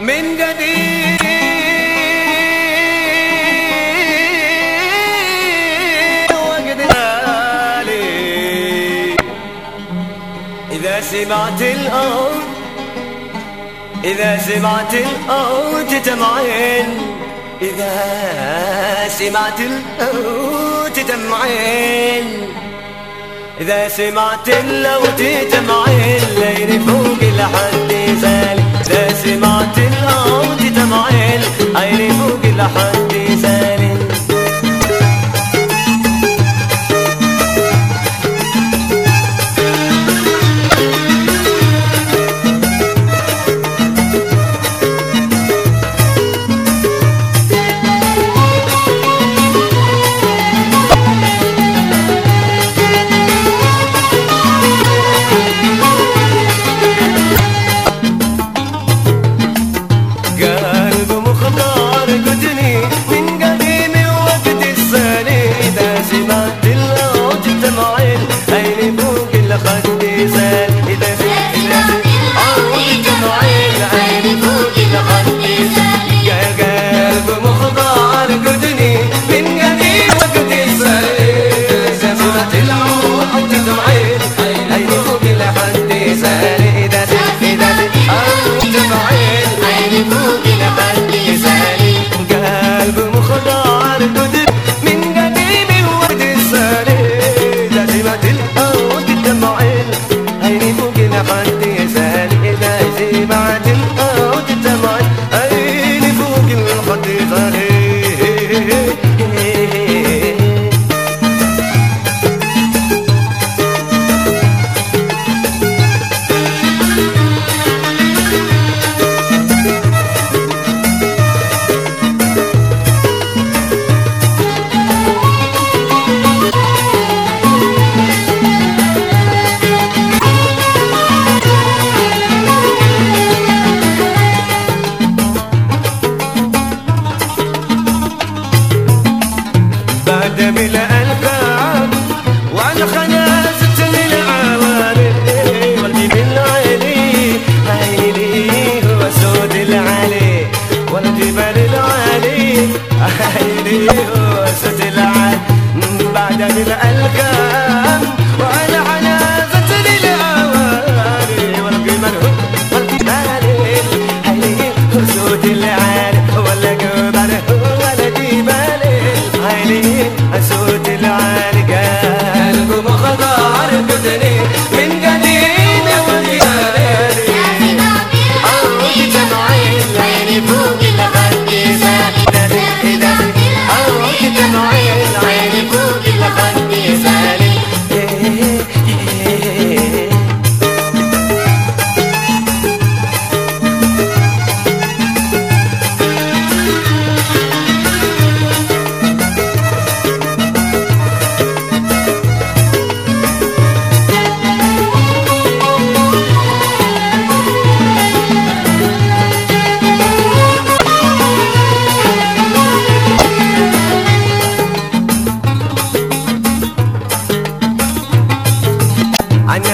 من جديد. إذا سمعت الأرض إذا سمعت الأرض تتمعن إذا سمعت الأرض تتمعن إذا سمعت الأرض تتمعن لين فوق لحد زال لحد crazy. hey, hey. بعد بالألقاب وعن